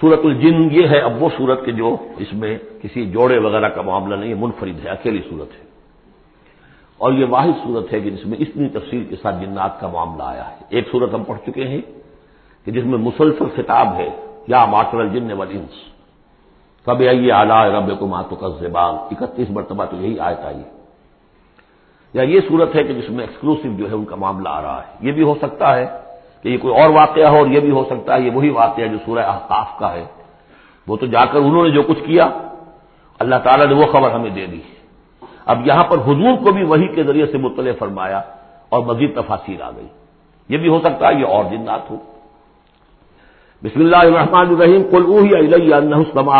سورت الجن یہ ہے اب وہ سورت کے جو اس میں کسی جوڑے وغیرہ کا معاملہ نہیں ہے، منفرد ہے، اکیلی صورت ہے۔ اور یہ واحد صورت ہے کہ جس میں اتنی تفصیل کے ساتھ جنات کا معاملہ آیا ہے۔ ایک صورت ہم پڑھ چکے ہیں کہ جس میں مسلسل خطاب ہے، یا ماٹر الجن والانس۔ کب آئیے اعلیٰ رب کو ماتو کا زبان اکتیس مرتبہ تو یہی آیت آئی یا یہ صورت ہے کہ جس میں ایکسکلوسو جو ہے ان کا معاملہ آ رہا ہے۔ یہ بھی ہو سکتا ہے کہ یہ کوئی اور واقعہ ہو اور یہ بھی ہو سکتا ہے، یہ وہی واقعہ جو سورہ احقاف کا ہے۔ وہ تو جا کر انہوں نے جو کچھ کیا، اللہ تعالیٰ نے وہ خبر ہمیں دے دی۔ اب یہاں پر حضور کو بھی وہی کے ذریعے سے مطلع فرمایا اور مزید تفاصیر آ گئی۔ یہ بھی ہو سکتا ہے، یہ اور جنات ہو بسم اللہ الرحمن الرحیم کل اوہی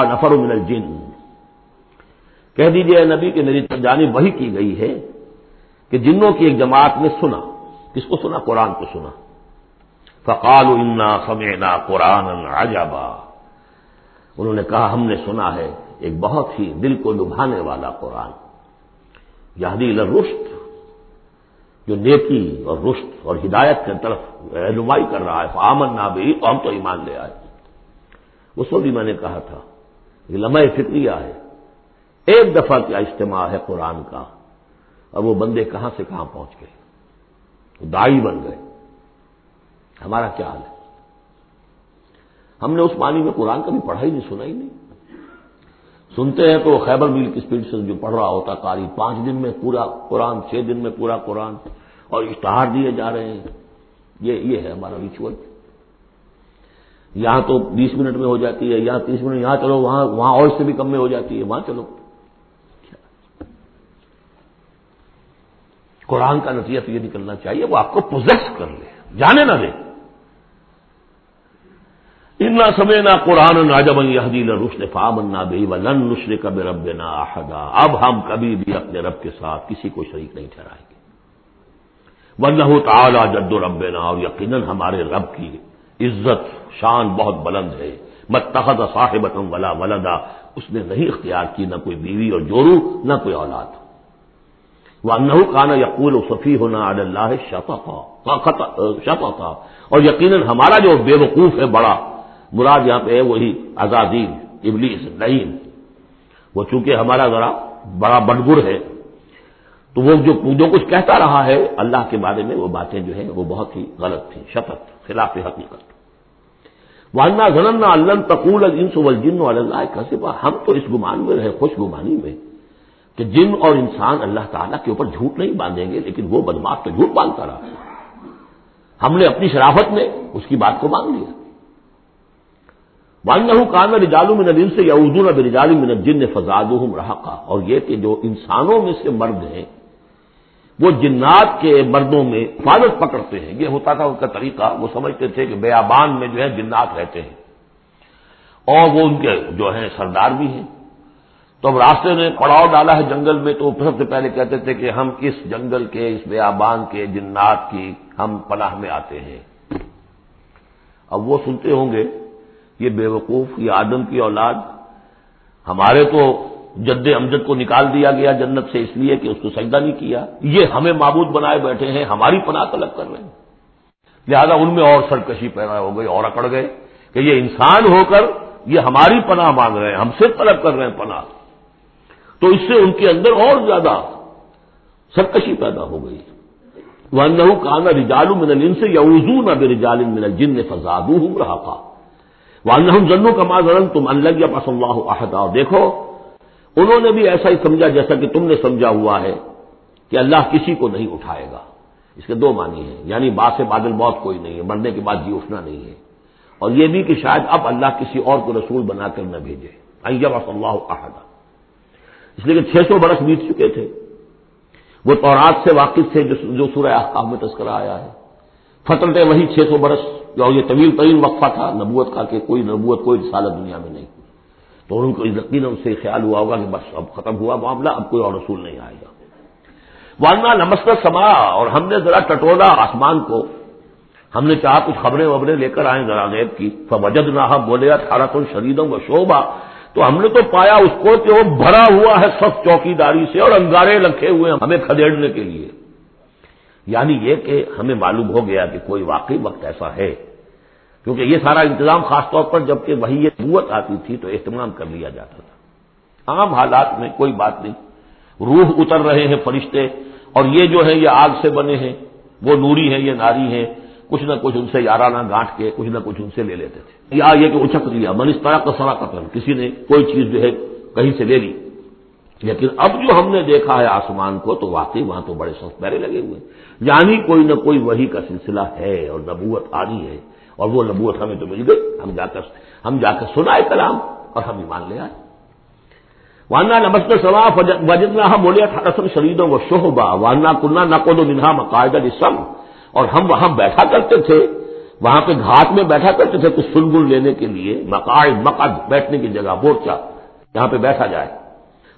نفر من الجن۔ کہہ دیجیے نبی کہ میری جانب وہی کی گئی ہے کہ جنوں کی ایک جماعت نے سنا۔ کس کو سنا؟ قرآن کو سنا۔ فقال انا سمینا قرآن عجبا۔ انہوں نے کہا، ہم نے سنا ہے، ایک بہت ہی دل کو لبھانے والا قرآن۔ یادی رشت جو نیکی اور رشت اور ہدایت کی طرف رہنمائی کر رہا ہے۔ آمن نہ بھی ہم تو ایمان لے آئے۔ اس وقت بھی میں نے کہا تھا یہ لمحہ فکریہ ہے۔ ایک دفعہ کیا اجتماع ہے قرآن کا، اور وہ بندے کہاں سے کہاں پہنچ گئے؟ دائی بن گئے۔ ہمارا کیا حال ہے؟ ہم نے اس معنی میں قرآن کبھی پڑھا ہی نہیں، سنا ہی نہیں۔ سنتے ہیں تو خیبر میل کی اسپیڈ سے جو پڑھ رہا ہوتا قاری پانچ دن میں پورا قرآن، چھ دن میں پورا قرآن، اور اشتہار دیے جا رہے ہیں۔ یہ یہ ہے ہمارا ریچول یہاں تو بیس منٹ میں ہو جاتی ہے، یہاں تیس منٹ، یہاں چلو، وہاں وہاں اور سے بھی کم میں ہو جاتی ہے، وہاں چلو۔ قرآن کا نتیجہ تو یہ نکلنا چاہیے، وہ آپ کو پوزیکس کر لے، جانے نہ دے۔ اتنا سمے نہ قرآن ناجب حدیل رشن فام نہ ولن نشر کب رب احدا۔ اب ہم کبھی بھی اپنے رب کے ساتھ کسی کو شریک نہیں ٹھہرائیں گے۔ ولہ تعالی جد و رب اور یقیناً ہمارے رب کی عزت شان بہت بلند ہے۔ متحد صاحبت ولا ولدا۔ اس نے نہیں اختیار کی نہ کوئی بیوی اور جورو نہ کوئی اولاد۔ وہ انہو کانا یقول و صفی ہونا اللہ شفا تھا اور یقیناً ہمارا جو بے وقوف ہے بڑا مراد یہاں پہ ہے وہی آزادین ابلیس، نعیم۔ وہ چونکہ ہمارا ذرا بڑا بڑگر ہے، تو وہ جو جو کچھ کہتا رہا ہے اللہ کے بارے میں، وہ باتیں جو ہیں، وہ بہت ہی غلط تھیں شفت خلاف حقیقت۔ وانا غننا اللہ تقول انس والجن اللہ کا ہم تو اس گمان میں رہے خوش گمانی میں، کہ جن اور انسان اللہ تعالیٰ کے اوپر جھوٹ نہیں باندھیں گے، لیکن وہ بدماش تو جھوٹ باندھتا رہا۔ ہم نے اپنی شرافت میں اس کی بات کو مان لیا۔ وانہ کان رجالو من دن سے یا اردو نہ رجال من جن فضاد رحقا اور یہ کہ جو انسانوں میں سے مرد ہیں، وہ جنات کے مردوں میں حفاظت پکڑتے ہیں۔ یہ ہوتا تھا ان کا طریقہ، وہ سمجھتے تھے کہ بیابان میں جو ہے جنات رہتے ہیں۔ اور وہ ان کے جو ہیں سردار بھی ہیں۔ تو اب راستے نے پڑاؤ ڈالا ہے جنگل میں تو سب سے پہلے کہتے تھے کہ ہم اس جنگل کے، اس بیابان کے جنات کی ہم پناہ میں آتے ہیں۔ اب وہ سنتے ہوں گے یہ بے وقوف یہ آدم کی اولاد، ہمارے تو جد امجد کو نکال دیا گیا جنت سے اس لیے کہ اس کو سجدہ نہیں کیا، یہ ہمیں معبود بنائے بیٹھے ہیں، ہماری پناہ طلب کر رہے ہیں۔ لہذا ان میں اور سرکشی پیدا ہو گئی، اور اکڑ گئے کہ یہ انسان ہو کر یہ ہماری پناہ مانگ رہے ہیں، ہم سے طلب کر رہے ہیں پناہ۔ تو اس سے ان کے اندر اور زیادہ سرکشی پیدا ہو گئی۔ وہ کانا رجالو من ان سے یوزو نہ بے رجال من جن نے فضاد رہا تھا وہ جنو کا ماضر تم الگ یا پسند احدا دیکھو، انہوں نے بھی ایسا ہی سمجھا جیسا کہ تم نے سمجھا ہوا ہے کہ اللہ کسی کو نہیں اٹھائے گا۔ اس کے دو معنی ہیں یعنی بات سے بادل بہت کوئی نہیں ہے، مرنے کے بعد جی اٹھنا نہیں ہے۔ اور یہ بھی کہ شاید اب اللہ کسی اور کو رسول بنا کر نہ بھیجے۔ اللہ احدا اس لیے کہ چھ سو برس بیت چکے تھے۔ وہ تورات سے واقف تھے، جو سورہ احکام میں تذکرہ آیا ہے۔ فترتیں وہی چھ سو برس جو یہ طویل ترین وقفہ تھا نبوت کا کہ کوئی نبوت، کوئی رسالت دنیا میں نہیں۔ تو ان کو یقیناً سے خیال ہوا ہوگا کہ بس اب ختم ہوا معاملہ، اب کوئی اور رسول نہیں آئے گا۔ وانا نمست سما اور ہم نے ذرا ٹٹولا آسمان کو، ہم نے چاہا کچھ خبریں وبریں لے کر آئیں ذرا غیب کی۔ فوجد نہ بولے اٹھارہ تو شریدوں کا شوبہ تو ہم نے تو پایا اس کو کہ وہ بھرا ہوا ہے، سخت چوکی داری سے اور انگارے رکھے ہوئے ہمیں کھدیڑنے کے لیے۔ یعنی یہ کہ ہمیں معلوم ہو گیا کہ کوئی واقعی وقت ایسا ہے۔ کیونکہ یہ سارا انتظام خاص طور پر جبکہ وہی یہ قوت آتی تھی تو اہتمام کر لیا جاتا تھا۔ عام حالات میں کوئی بات نہیں۔ روح اتر رہے ہیں فرشتے اور یہ جو ہے یہ آگ سے بنے ہیں۔ وہ نوری ہیں، یہ ناری ہیں۔ کچھ نہ کچھ ان سے یارانہ گانٹ کے کچھ نہ کچھ ان سے لے لیتے تھے۔ یا یہ کہ اچک لیا من اس طرح کا سرا قتل کسی نے کوئی چیز جو ہے کہیں سے لے لی۔ لیکن اب جو ہم نے دیکھا ہے آسمان کو تو واقعی وہاں تو بڑے سخت پیرے لگے ہوئے یعنی کوئی نہ کوئی وہی کا سلسلہ ہے اور نبوت آنی ہے اور وہ نبوت ہمیں تو مل گئی۔ ہم جا کر ہم جا کر سنائے کلام اور ہم ایمان لے آئے۔ وانا نمست سواف وجدنا ہم بولے اٹھارہ شریدوں و شوہبا وانا کنہ نہ کو منہا مقاعدہ جسم اور ہم وہاں بیٹھا کرتے تھے۔ وہاں پہ گھاٹ میں بیٹھا کرتے تھے کچھ سلگل لینے کے لیے۔ مقاعد مقد بیٹھنے کی جگہ مورچا یہاں پہ بیٹھا جائے۔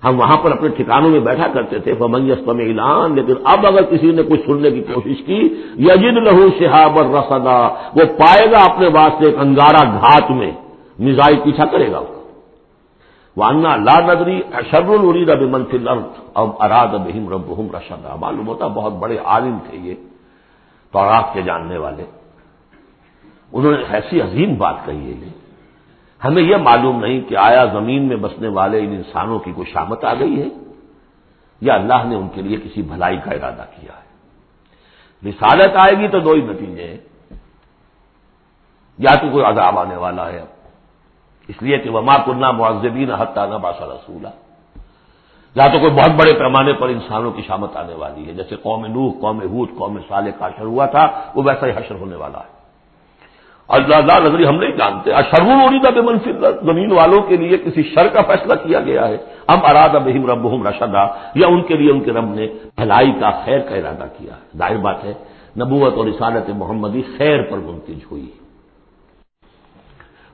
ہم وہاں پر اپنے ٹھکانوں میں بیٹھا کرتے تھے۔ فمنگستم اعلان لیکن اب اگر کسی نے کچھ سننے کی کوشش کی، یجد لہو شہاب رسدا وہ پائے گا اپنے واسطے ایک انگارا گھات میں۔ مزائی پیچھا کرے گا۔ وانا لا نگری اشر الرید اب منفی اب اراد بہم رب رشدا۔ معلوم ہوتا بہت بڑے عالم تھے یہ توراف کے جاننے والے۔ انہوں نے ایسی عظیم بات کہی ہے یہ۔ ہمیں یہ معلوم نہیں کہ آیا زمین میں بسنے والے ان انسانوں کی کوئی شامت آ گئی ہے یا اللہ نے ان کے لیے کسی بھلائی کا ارادہ کیا ہے۔ رسالت آئے گی تو دو ہی نتیجے ہیں۔ یا تو کوئی عذاب آنے والا ہے۔ اب اس لیے کہ وما کنہ معذبین حتہ نہ باسا رسولہ یا تو کوئی بہت بڑے پیمانے پر انسانوں کی شامت آنے والی ہے۔ جیسے قوم نوح، قوم حود قوم صالح کا حشر ہوا تھا، وہ ویسا ہی حشر ہونے والا ہے۔ اللہ نظری ہم نہیں جانتے۔ اشرم اریدا بے منفی زمین والوں کے لیے کسی شر کا فیصلہ کیا گیا ہے۔ ہم اراد بہم رب رشدا، یا ان کے لیے ان کے رب نے بھلائی کا خیر کا ارادہ کیا ہے۔ ظاہر بات ہے، نبوت اور رسالت محمدی خیر پر منتج ہوئی۔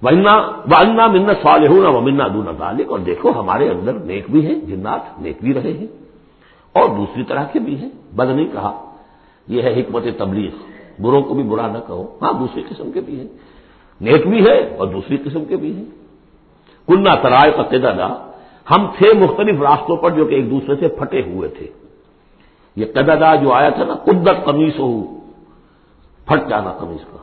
ونا منا سوال و منا دون ذالک اور دیکھو، ہمارے اندر نیک بھی ہیں، جنات نیک بھی رہے ہیں۔ اور دوسری طرح کے بھی ہیں۔ بد نہیں کہا، یہ ہے حکمت تبلیغ۔ بروں کو بھی برا نہ کہو۔ ہاں دوسری قسم کے بھی ہیں۔ نیک بھی ہے اور دوسری قسم کے بھی ہیں۔ کنہ ترائے قطع ہم تھے مختلف راستوں پر جو کہ ایک دوسرے سے پھٹے ہوئے تھے۔ یہ قددا جو آیا تھا نا، قدت قمیص ہو پھٹ جانا قمیص کا۔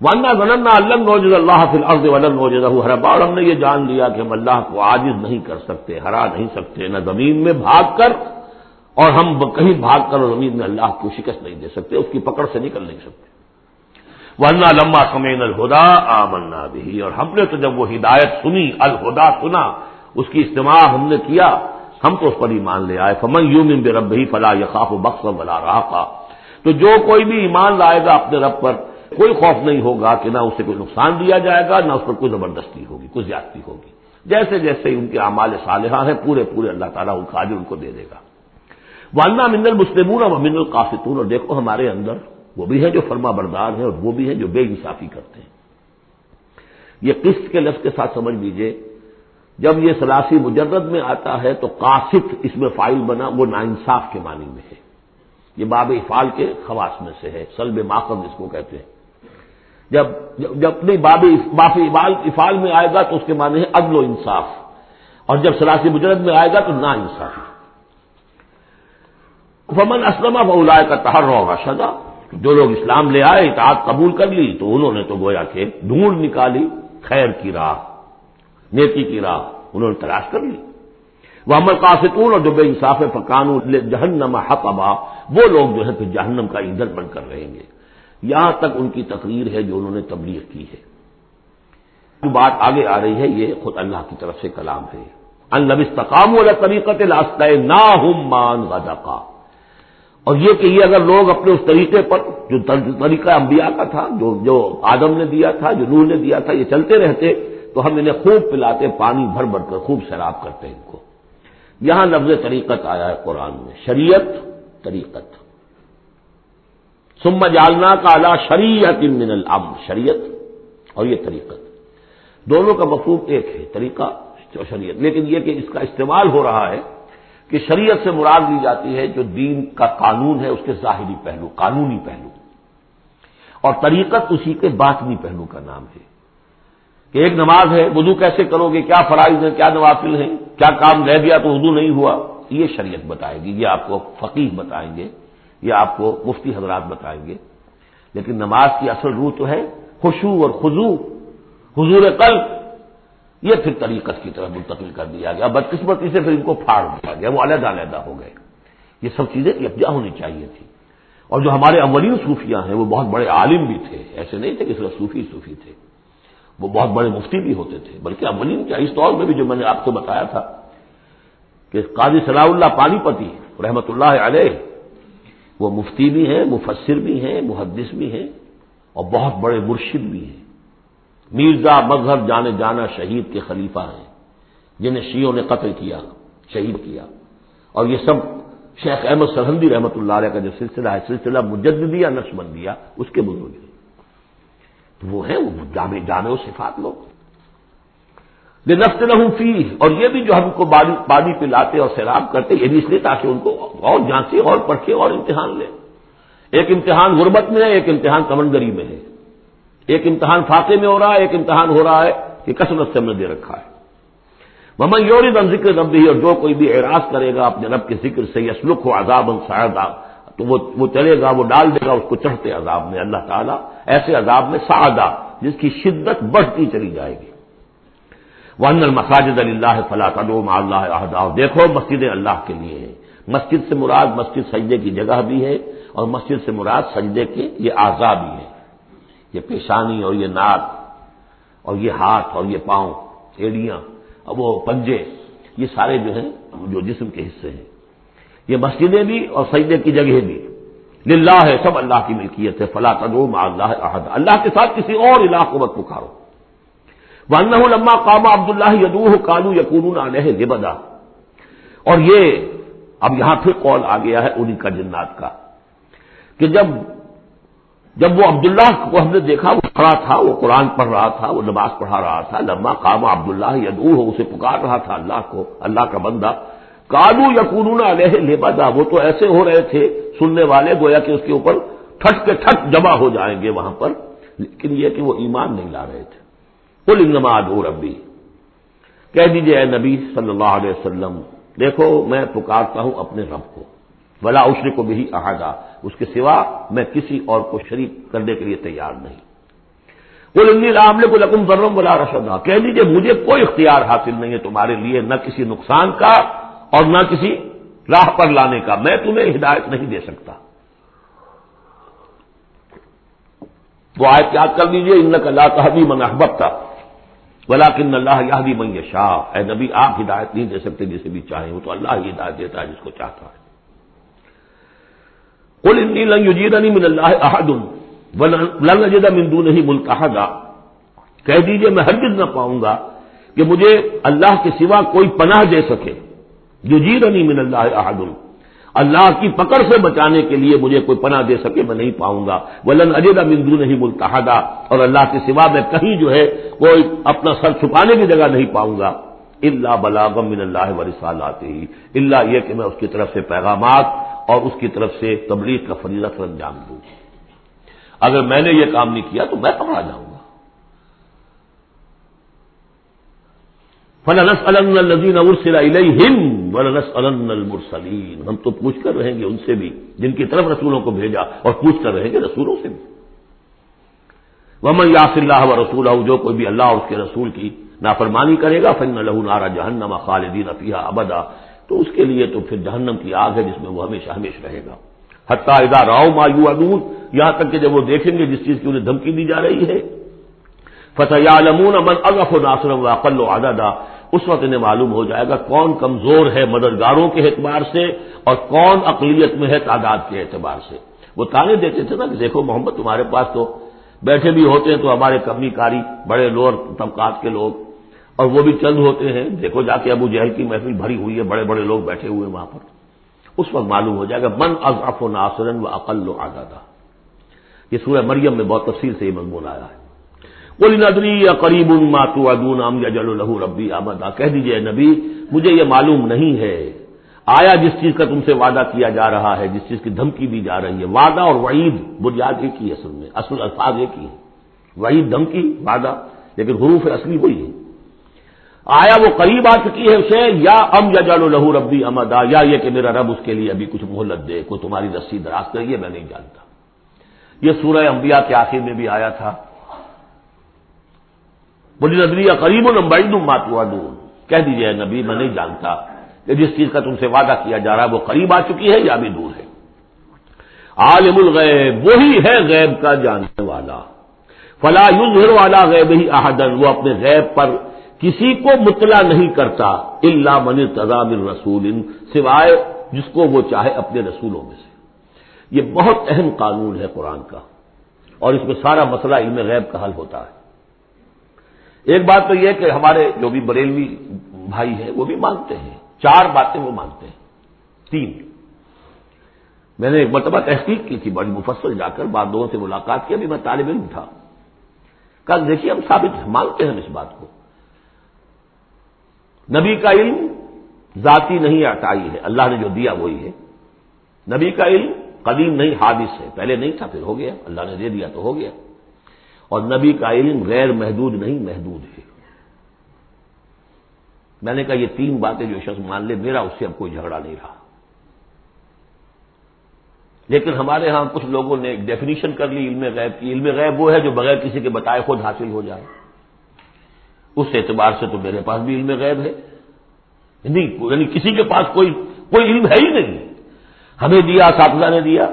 وانا غننا اللہ نوجد اللہ فی الارض ولن نوجدہ ہر بار ہم نے یہ جان لیا کہ ہم اللہ کو عاجز نہیں کر سکتے، ہرا نہیں سکتے، نہ زمین میں بھاگ کر اور ہم کہیں بھاگ کر اور زمین میں اللہ کو شکست نہیں دے سکتے، اس کی پکڑ سے نکل نہیں سکتے۔ ورنہ لمبا سمین الہدا آمنا بھی اور ہم نے تو جب وہ ہدایت سنی الہدا سنا، اس کی استعمال ہم نے کیا، ہم تو اس پر ایمان لے آئے۔ فمن یوم بے رب ہی فلاح یقاف و بخش بلا رہا تو جو کوئی بھی ایمان لائے گا اپنے رب پر، کوئی خوف نہیں ہوگا کہ نہ اسے کوئی نقصان دیا جائے گا، نہ اس پر کوئی زبردستی ہوگی، کوئی زیادتی ہوگی۔ جیسے جیسے ان کے اعمال صالحہ ہیں، پورے پورے اللہ تعالیٰ ان کا ان کو دے دے گا۔ والنا من المسلمون و من القافتون اور دیکھو ہمارے اندر وہ بھی ہے جو فرما بردار ہیں اور وہ بھی ہیں جو بے انصافی کرتے ہیں۔ یہ قسط کے لفظ کے ساتھ سمجھ لیجیے، جب یہ سلاسی مجرد میں آتا ہے تو قاصف اس میں فائل بنا، وہ ناانصاف کے معنی میں ہے۔ یہ باب افال کے خواص میں سے ہے، سلب ماخذ اس کو کہتے ہیں۔ جب جب نہیں باب باف افال میں آئے گا تو اس کے معنی ہے عدل و انصاف۔ اور جب سلاسی مجرد میں آئے گا تو نا انصافی فمن اسلم بولا کا تہر ہوگا سزا جو لوگ اسلام لے آئے، اطاعت قبول کر لی، تو انہوں نے تو گویا کہ ڈھونڈ نکالی، خیر کی راہ نیتی کی راہ، انہوں نے تلاش کر لی. وہ امر قافتون اور جو بے انصاف فقان جہنم حق ابا وہ لوگ جو ہے، پھر جہنم کا ایندھن بن کر رہیں گے. یہاں تک ان کی تقریر ہے جو انہوں نے تبلیغ کی ہے. جو بات آگے آ رہی ہے، یہ خود اللہ کی طرف سے کلام ہے. استقام والا طریقت لاستہ نہ ہوں مان غذا اور یہ کہ یہ اگر لوگ اپنے اس طریقے پر، جو طریقہ انبیاء کا تھا، جو جو آدم نے دیا تھا، جو نور نے دیا تھا، یہ چلتے رہتے، تو ہم انہیں خوب پلاتے، پانی بھر بھر کر خوب شراب کرتے ان کو۔ یہاں لفظ طریقت آیا ہے قرآن میں، شریعت طریقت۔ سم جالنا کا اعلی شریعت من الام شریعت اور یہ طریقت۔ دونوں کا مفہوم ایک ہے، طریقہ شریعت۔ لیکن یہ کہ اس کا استعمال ہو رہا ہے کہ شریعت سے مراد لی جاتی ہے جو دین کا قانون ہے، اس کے ظاہری پہلو، قانونی پہلو۔ اور طریقت اسی کے باطنی پہلو کا نام ہے۔ کہ ایک نماز ہے، وضو کیسے کرو گے؟ کیا فرائض ہیں، کیا نوافل ہیں؟ کیا کام رہ گیا تو وضو نہیں ہوا؟ یہ شریعت بتائے گی، یہ آپ کو فقیر بتائیں گے، یہ آپ کو مفتی حضرات بتائیں گے۔ لیکن نماز کی اصل روح تو ہے خوشو اور خزو حضور قلب یہ پھر طریقت کی طرف منتقل کر دیا گیا، بدقسمتی سے پھر ان کو پھاڑ دیا گیا، وہ علیحدہ علیحدہ ہو گئے۔ یہ سب چیزیں یکجا ہونی چاہیے تھی۔ اور جو ہمارے اولین صوفیاں ہیں، وہ بہت بڑے عالم بھی تھے، ایسے نہیں تھے کہ صرف صوفی صوفی تھے۔ وہ بہت بڑے مفتی بھی ہوتے تھے، بلکہ اولین کیا، اس طور میں بھی جو میں نے آپ کو بتایا تھا کہ قاضی صلاح اللہ پانی پتی رحمت اللہ علیہ، وہ مفتی بھی ہیں، مفسر بھی ہیں، محدث بھی ہیں اور بہت بڑے مرشد بھی ہیں۔ میرزا مذہب جانے جانا شہید کے خلیفہ ہیں، جنہیں شیعوں نے قتل کیا، شہید کیا۔ اور یہ سب شیخ احمد سرحندی رحمت اللہ علیہ کا جو سلسلہ ہے، سلسلہ مجددیا نقش بندیا اس کے بزرگ ہیں۔ تو وہ ہیں، وہ جامع جامع و صفات لوگ۔ یہ نفس لہوں فی اور یہ بھی جو ہم کو پانی پلاتے اور سیراب کرتے، یہ بھی اس لیے تاکہ ان کو اور جانچے اور پرکھے اور امتحان لے ایک امتحان غربت میں ہے، ایک امتحان کمنگری میں ہے۔ ایک امتحان فاقے میں ہو رہا ہے، ایک امتحان ہو رہا ہے کہ کثرت سے ہم نے دے رکھا ہے۔ محمد یوری دم ذکر رب بھی اور جو کوئی بھی اعراض کرے گا اپنے رب کے ذکر سے یسلک ہو عذاب سعدا تو وہ وہ چلے گا، وہ ڈال دے گا، اس کو چڑھتے عذاب میں۔ اللہ تعالیٰ ایسے عذاب میں سعدا جس کی شدت بڑھتی چلی جائے گی۔ وہ المساجد اللہ فلاح قدوم اللہ عہدہ دیکھو، مسجدیں اللہ کے لیے ہیں۔ مسجد سے مراد مسجد سجدے کی جگہ بھی ہے اور مسجد سے مراد سجدے کے یہ اعضا بھی ہے یہ پیشانی اور یہ ناک اور یہ ہاتھ اور یہ پاؤں، ایڑیاں اور وہ پنجے، یہ سارے جو ہیں، جو جسم کے حصے ہیں۔ یہ مسجدیں بھی اور سجدے کی جگہ بھی۔ للہ ہے سب اللہ کی ملکیت ہے۔ فلاں قدوم اللہ عہد اللہ کے ساتھ کسی اور علاق کو مت پکارو۔ ون لما قام عبد اللہ یدوہ کالو یقون علیہ لبدا اور یہ، اب یہاں پھر قول آ گیا ہے انہیں کا جنات کا۔ کہ جب جب وہ عبداللہ کو ہم نے دیکھا، وہ کھڑا تھا، وہ قرآن پڑھ رہا تھا، وہ نماز پڑھا رہا تھا، لما قام عبداللہ یدو ہو اسے پکار رہا تھا اللہ کو، اللہ کا بندہ۔ کالو یقون علیہ لبدا وہ تو ایسے ہو رہے تھے سننے والے، گویا کہ اس کے اوپر ٹھٹ کے ٹھٹ جمع ہو جائیں گے وہاں پر، لیکن یہ کہ وہ ایمان نہیں لا رہے تھے۔ کل انما دو ربی۔ کہہ دیجیے اے نبی صلی اللہ علیہ وسلم، دیکھو میں پکارتا ہوں اپنے رب کو۔ بلا اسرے کو بھی احاطہ اس کے سوا میں کسی اور کو شریک کرنے کے لیے تیار نہیں۔ کل انی کو لکم ذرم بلا رشدا۔ کہہ دیجیے مجھے کوئی اختیار حاصل نہیں ہے تمہارے لیے، نہ کسی نقصان کا اور نہ کسی راہ پر لانے کا۔ میں تمہیں ہدایت نہیں دے سکتا۔ وہ آیت یاد کر لیجیے ان کا اللہ کا بھی من احبت تھا ولاکن اللہ یہ من شاہ اے نبی، آپ ہدایت نہیں دے سکتے جسے بھی چاہیں، وہ تو اللہ ہی ہدایت دیتا ہے جس کو چاہتا ہے۔ کل انی لن یجیدنی من اللہ احد لن اجد من دونه ملتحدا کہہ دیجیے میں ہرگز نہ پاؤں گا کہ مجھے اللہ کے سوا کوئی پناہ دے سکے. یجیدنی من اللہ احد. اللہ کی پکڑ سے بچانے کے لیے مجھے کوئی پناہ دے سکے میں نہیں پاؤں گا. ولن اجدا مندو نہیں ملتحدا اور اللہ کے سوا میں کہیں جو ہے کوئی اپنا سر چھپانے کی جگہ نہیں پاؤں گا. اللہ بلاغم من اللہ ورسال آتے ہی اللہ یہ کہ میں اس کی طرف سے پیغامات اور اس کی طرف سے تبلیغ کا فریضہ سر انجام دوں۔ اگر میں نے یہ کام نہیں کیا تو میں پکڑا جاؤں گا۔ فلنس النزین ارسل ہند ولنس المرسلین ہم تو پوچھ کر رہیں گے ان سے بھی، جن کی طرف رسولوں کو بھیجا، اور پوچھ کر رہیں گے رسولوں سے بھی۔ ومن یاس اللہ و رسول جو کوئی بھی اللہ اور اس کے رسول کی نافرمانی کرے گا فن لہو نارا جہنم خالدین افیہ ابدا تو اس کے لیے تو پھر جہنم کی آگ ہے جس میں وہ ہمیشہ ہمیشہ رہے گا۔ حتیٰ ادا راؤ مایو ادون یہاں تک کہ جب وہ دیکھیں گے جس چیز کی انہیں دھمکی دی جا رہی ہے۔ فتح عالمون امن اغف و ناصرم و اقل و اس وقت انہیں معلوم ہو جائے گا کون کمزور ہے مددگاروں کے اعتبار سے اور کون اقلیت میں ہے تعداد کے اعتبار سے۔ وہ تانے دیتے تھے نا کہ دیکھو محمد تمہارے پاس تو بیٹھے بھی ہوتے ہیں تو ہمارے کمی کاری بڑے لوور طبقات کے لوگ اور وہ بھی چند ہوتے ہیں۔ دیکھو جا کے ابو جہل کی محفل بھری ہوئی ہے بڑے بڑے لوگ بیٹھے ہوئے وہاں پر۔ اس وقت معلوم ہو جائے گا، من اضاف و ناصرن و اقل و آزادہ یہ سورہ مریم میں بہت تفصیل سے یہ مضمون آیا ہے۔ بولی ندری یا قریب ان ماتو ادون ام یا جل الح ربی آمدا کہہ دیجیے نبی، مجھے یہ معلوم نہیں ہے۔ آیا جس چیز کا تم سے وعدہ کیا جا رہا ہے، جس چیز کی دھمکی دی جا رہی ہے؟ وعدہ اور وعید، بنیاد ایک ہی اصل میں، اصل الفاظ ایک ہی ہے وعید، دھمکی، وعدہ، لیکن حروف اصلی وہی ہے آیا وہ قریب آ چکی ہے اسے؟ یا ام یا جالو لہو ربی امدا، یا یہ کہ میرا رب اس کے لیے ابھی کچھ مہلت دے، کوئی تمہاری رسی دراز کریے میں نہیں جانتا۔ یہ سورہ انبیاء کے آخر میں بھی آیا تھا۔ بولی ندری قریب البعید ماتوا دون کہہ دیجیے نبی، میں نہیں جانتا کہ جس چیز کا تم سے وعدہ کیا جا رہا ہے وہ قریب آ چکی ہے یا بھی دور ہے۔ عالم الغیب، وہی ہے غیب کا جاننے والا۔ فلا یوز والا غیب ہی احدن وہ اپنے غیب پر کسی کو مطلع نہیں کرتا اللہ من تضام الرسول سوائے جس کو وہ چاہے اپنے رسولوں میں سے۔ یہ بہت اہم قانون ہے قرآن کا اور اس میں سارا مسئلہ علم غیب کا حل ہوتا ہے۔ ایک بات تو یہ کہ ہمارے جو بھی بریلوی بھائی ہیں وہ بھی مانتے ہیں۔ چار باتیں وہ مانتے ہیں۔ تین۔ میں نے ایک مرتبہ تحقیق کی تھی، بڑی مفصل جا کر بعد لوگوں سے ملاقات کی، ابھی میں طالب علم تھا۔ کل دیکھیے ہم ثابت مانتے ہیں اس بات کو۔ نبی کا علم ذاتی نہیں اٹائی ہے۔ اللہ نے جو دیا وہی ہے۔ نبی کا علم قدیم نہیں، حادث ہے۔ پہلے نہیں تھا، پھر ہو گیا۔ اللہ نے دے دیا تو ہو گیا۔ اور نبی کا علم غیر محدود نہیں، محدود ہے۔ میں نے کہا، یہ تین باتیں جو شخص مان لے، میرا اس سے اب کوئی جھگڑا نہیں رہا۔ لیکن ہمارے ہاں کچھ لوگوں نے ایک ڈیفینیشن کر لی، علم غیب کی۔ علم غیب وہ ہے جو بغیر کسی کے بتائے خود حاصل ہو جائے۔ اس اعتبار سے تو میرے پاس بھی علم غیب ہے۔ نہیں یعنی کسی کے پاس کوئی کوئی علم ہے ہی نہیں۔ ہمیں دیا، اساتذہ نے دیا،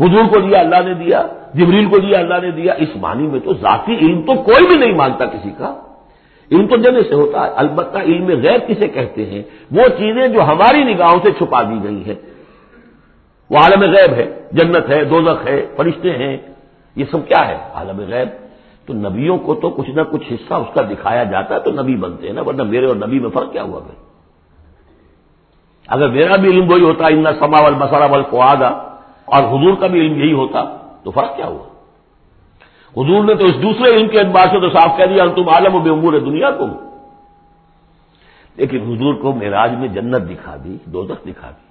حضور کو دیا، اللہ نے دیا، جبریل کو دیا، اللہ نے دیا۔ اس معنی میں تو ذاتی علم تو کوئی بھی نہیں مانتا کسی کا۔ علم تو جنے سے ہوتا ہے۔ البتہ علم غیر کسے کہتے ہیں؟ وہ چیزیں جو ہماری نگاہوں سے چھپا دی گئی ہیں۔ وہ عالم غیب ہے۔ جنت ہے، دوزخ ہے، فرشتے ہیں۔ یہ سب کیا ہے؟ عالم غیب۔ تو نبیوں کو تو کچھ نہ کچھ حصہ اس کا دکھایا جاتا ہے تو نبی بنتے ہیں نا، ورنہ میرے اور نبی میں فرق کیا ہوا پھر؟ اگر میرا بھی علم وہی ہوتا، ان سما ول مسالہ ول کو اور حضور کا بھی علم یہی ہوتا، تو فرق کیا ہوا؟ حضور نے تو اس دوسرے علم کے اعتبار سے تو صاف کہہ دیا تم عالم و بے امور دنیا کو لیکن حضور کو میراج میں جنت دکھا دی، دوزخ دکھا دی۔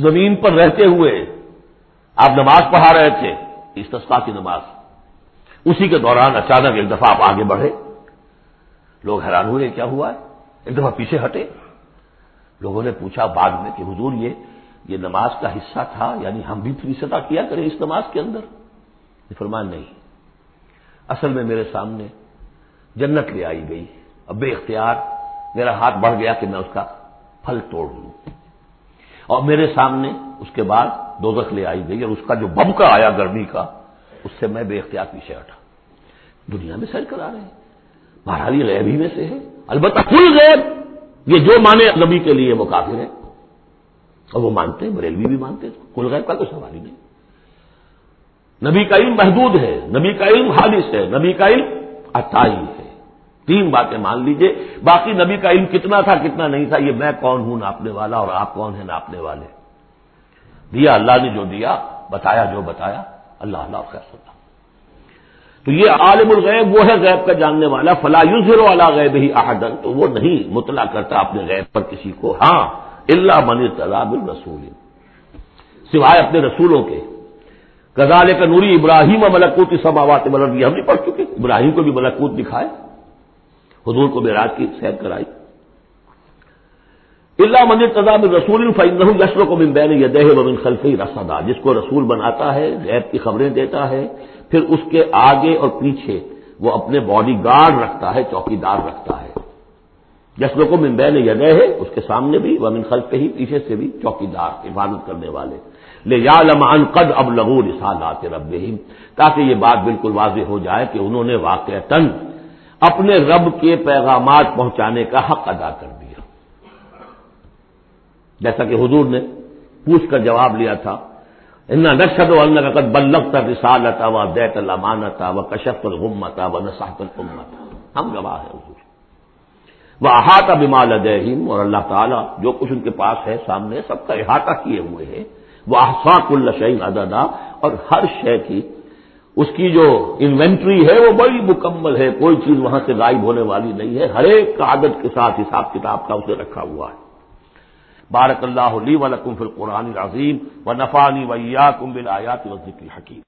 زمین پر رہتے ہوئے آپ نماز پڑھا رہے تھے استسقا کی نماز۔ اسی کے دوران اچانک ایک دفعہ آپ آگے بڑھے۔ لوگ حیران ہوئے، کیا ہوا؟ ہے ایک دفعہ پیچھے ہٹے۔ لوگوں نے پوچھا بعد میں کہ حضور، یہ یہ نماز کا حصہ تھا؟ یعنی ہم بھی فری سطح کیا کریں اس نماز کے اندر؟ فرمان نہیں۔ اصل میں میرے سامنے جنت لے آئی گئی۔ اب بے اختیار میرا ہاتھ بڑھ گیا کہ میں اس کا پھل توڑ لوں اور میرے سامنے اس کے بعد دو لے آئی گئی اور اس کا جو بم کا آیا گرمی کا، اس سے میں بے اختیار پیچھے ہٹا۔ دنیا میں سیر کرا رہے ہیں۔ بہرحال غیب ہی میں سے ہے۔ البتہ کل غیب، یہ جو مانے نبی کے لیے وہ کافر ہے اور وہ مانتے ہیں، بریلوی بھی مانتے ہیں۔ کل غیب کا کوئی سوال ہی نہیں۔ نبی کا علم محدود ہے، نبی کا علم حادث ہے، نبی کا علم اتائی ہے۔ تین باتیں مان لیجیے۔ باقی نبی کا علم کتنا تھا، کتنا نہیں تھا، یہ میں کون ہوں ناپنے والا، اور آپ کون ہیں ناپنے والے۔ دیا، اللہ نے جو دیا، بتایا جو بتایا، اللہ اللہ خیر تو یہ عالم الغیب وہ ہے غیب کا جاننے والا، فلا یوزر والا غیب ہی احدن تو وہ نہیں مطلع کرتا اپنے غیب پر کسی کو ہاں اللہ من طلاب الرسول سوائے اپنے رسولوں کے۔ غزال کا نوری ابراہیم ملکوت سماوات ملک یہ ہم نہیں پڑھ چکے، ابراہیم کو بھی ملکوت دکھائے، حضور کو میراج کی سیر کرائی۔ اللہ من تضام رسول فن یسر کو من بین یہ دہ ومن خلفی رسدا جس کو رسول بناتا ہے، غیب کی خبریں دیتا ہے پھر اس کے آگے اور پیچھے وہ اپنے باڈی گارڈ رکھتا ہے چوکی دار رکھتا ہے۔ جسم کو من بین یہ ہے، اس کے سامنے بھی، ومن خلف ہی پیچھے سے بھی چوکی دار عبادت کرنے والے۔ لے یا لمان قد اب لغور رسالات رب تاکہ یہ بات بالکل واضح ہو جائے کہ انہوں نے واقع تن اپنے رب کے پیغامات پہنچانے کا حق ادا کر دیا۔ جیسا کہ حضور نے پوچھ کر جواب لیا تھا ان نقشد و قد بلغت رسالت و دیت المانتا و کشف الغمتا و نساط الحمت ہم گواہ ہیں حضور۔ وہ احاطہ بمال ادہم اور اللہ تعالیٰ جو کچھ ان کے پاس ہے سامنے سب کا احاطہ کیے ہوئے ہیں۔ وہ احساق الشعین ادادا اور ہر شے کی اس کی جو انوینٹری ہے وہ بڑی مکمل ہے، کوئی چیز وہاں سے غائب ہونے والی نہیں ہے۔ ہر ایک عادت کے ساتھ حساب کتاب کا اسے رکھا ہوا ہے۔ بارک اللہ علی ولکم فی القرآن العظیم و نفانی ویا کم بل آیات و ذکر حکیم